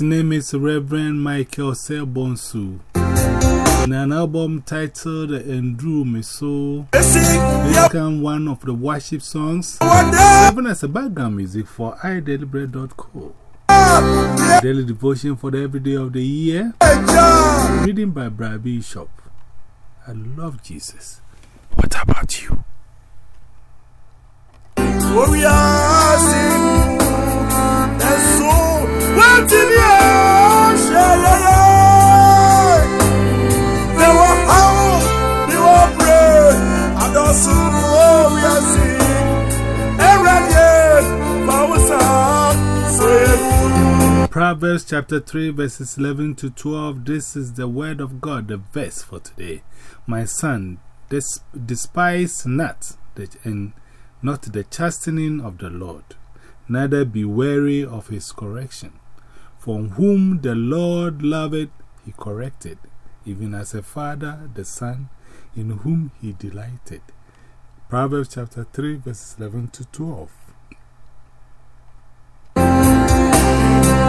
His name is Reverend Michael Selbonsu. In an album titled Endure Me So, become one of the worship songs, serving as a background music for iDailyBread.co. Daily devotion for the everyday of the year. Reading by Brad Bishop. I love Jesus. What about you? Oh, yeah, Proverbs chapter 3, verses 11 to 12. This is the word of God, the verse for today. My son, des despise not the, and not the chastening of the Lord, neither be weary of his correction. From whom the Lord loveth, he corrected, even as a father the son in whom he delighted. Proverbs chapter 3, verses 11 to 12.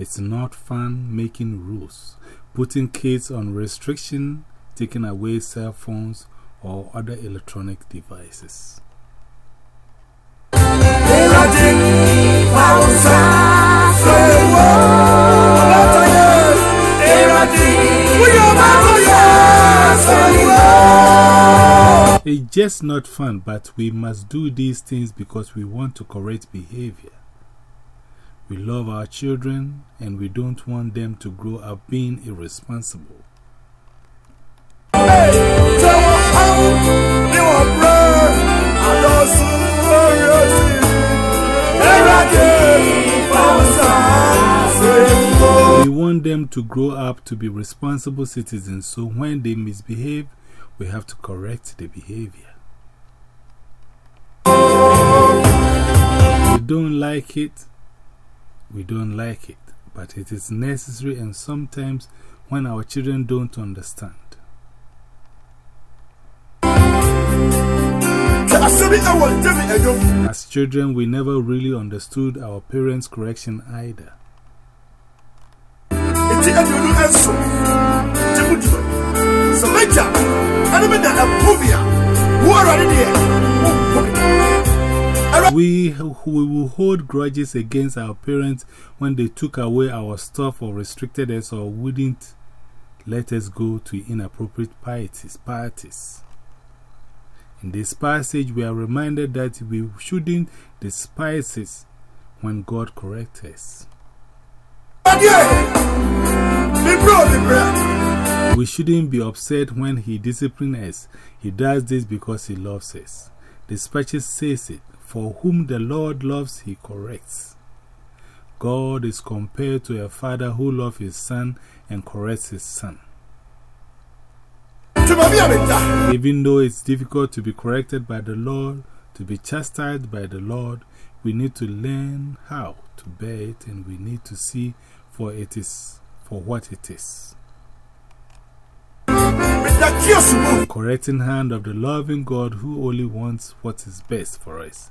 It's not fun making rules, putting kids on restriction, taking away cell phones or other electronic devices. It's just not fun, but we must do these things because we want to correct behavior. We love our children and we don't want them to grow up being irresponsible. We want them to grow up to be responsible citizens, so when they misbehave, we have to correct the behavior. We don't like it, we don't like it, but it is necessary and sometimes when our children don't understand. As children, we never really understood our parents' correction either. We, we will hold grudges against our parents when they took away our stuff or restricted us or wouldn't let us go to inappropriate parties. parties. In this passage, we are reminded that we shouldn't despise it when God corrects us. We shouldn't be upset when He disciplines us. He does this because He loves us. The scripture says it For whom the Lord loves, He corrects. God is compared to a father who loves his son and corrects his son. Even though it's difficult to be corrected by the Lord, to be chastised by the Lord, we need to learn how to bear it and we need to see for it is for what it is. The correcting hand of the loving God who only wants what is best for us,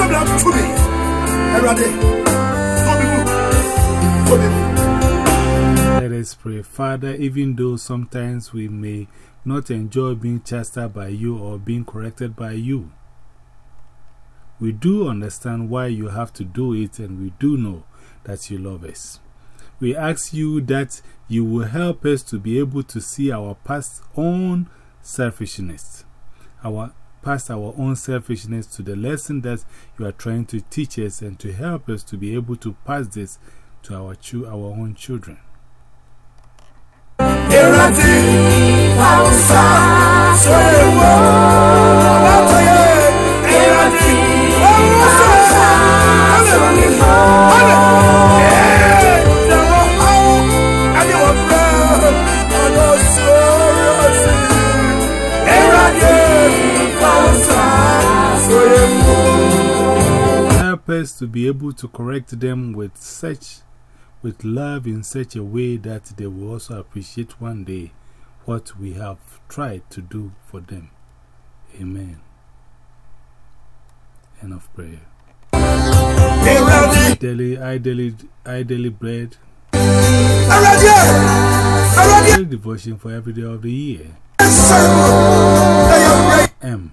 to me. Let us pray. Father, even though sometimes we may not enjoy being chastised by you or being corrected by you, we do understand why you have to do it and we do know that you love us. We ask you that you will help us to be able to see our past own selfishness, our past our own selfishness to the lesson that you are trying to teach us and to help us to be able to pass this to our, our own children. Us to be able to correct them with such with love in such a way that they will also appreciate one day what we have tried to do for them. Amen. End of prayer. Daily, I daily, I daily bread. Daily devotion for every day of the year. M.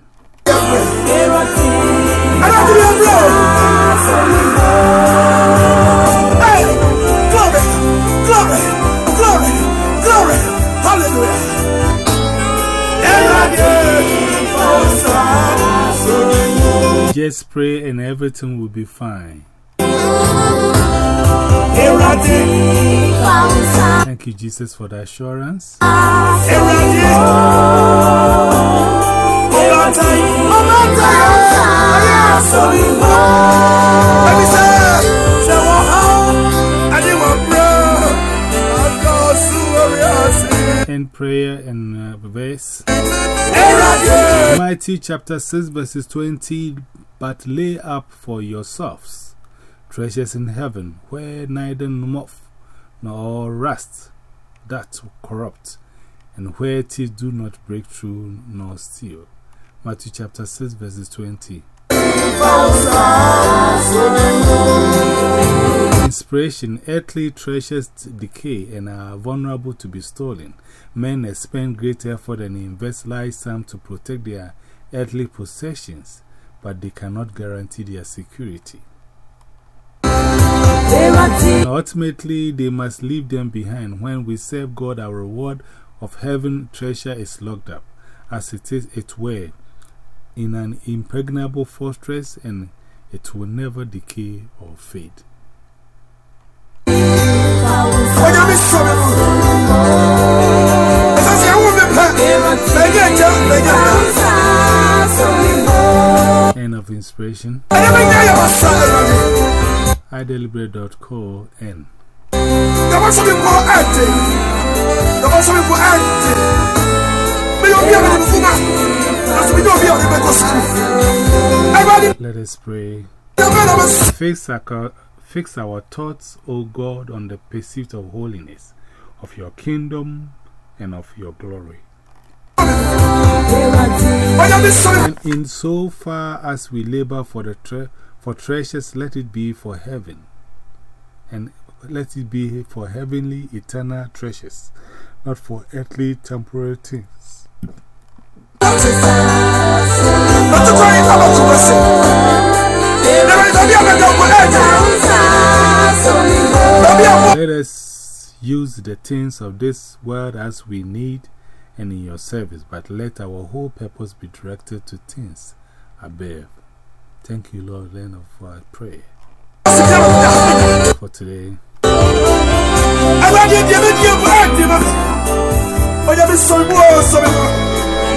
Just pray and everything will be fine. Thank you, Jesus, for the assurance. In prayer and uh, verse. Matthew chapter 6, verses 20. But lay up for yourselves treasures in heaven, where neither moth nor rust that corrupt, and where thieves do not break through nor steal. Matthew chapter 6, verses 20. Inspiration Earthly treasures decay and are vulnerable to be stolen. Men expend great effort and invest large sums to protect their earthly possessions, but they cannot guarantee their security. Ultimately, they must leave them behind. When we serve God, our reward of heaven treasure is locked up, as it is it were, in an impregnable fortress, and it will never decay or fade. End of inspiration. iDailyBread.co N. Let us pray. Fix our, fix our thoughts, O God, on the pursuit of holiness, of your kingdom, and of your glory. And in so far as we labor for, the tre for treasures, let it be for heaven, and let it be for heavenly, eternal treasures, not for earthly, temporary things. Let us use the things of this world as we need and in your service, but let our whole purpose be directed to things above. Thank you, Lord, Land of our prayer. For today. All I need is you, Lord.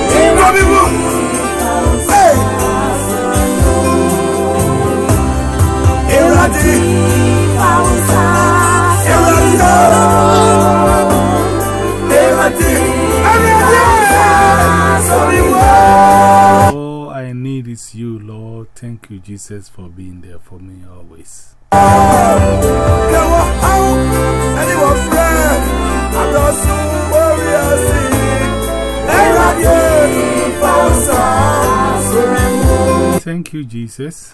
Thank you, Lord. Thank you Jesus, for being there for me always. Thank you, Jesus.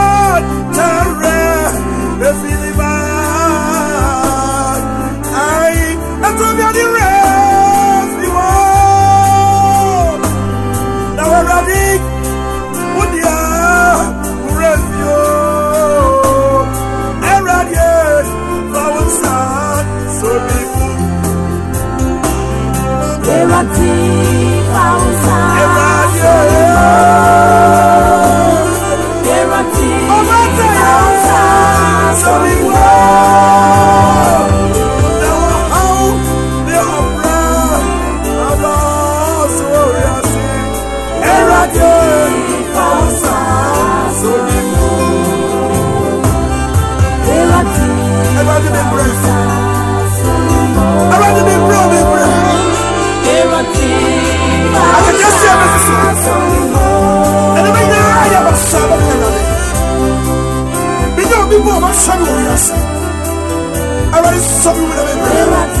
us. I want to stop you with a.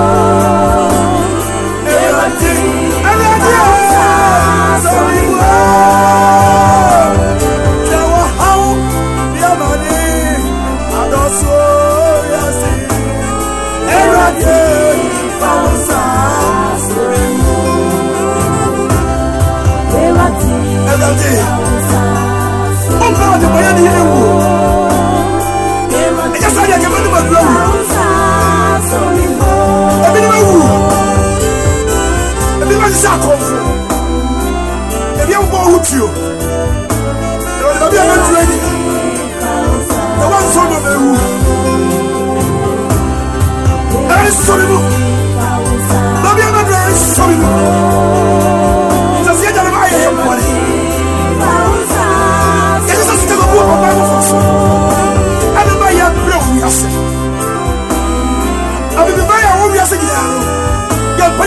signal yɛmpa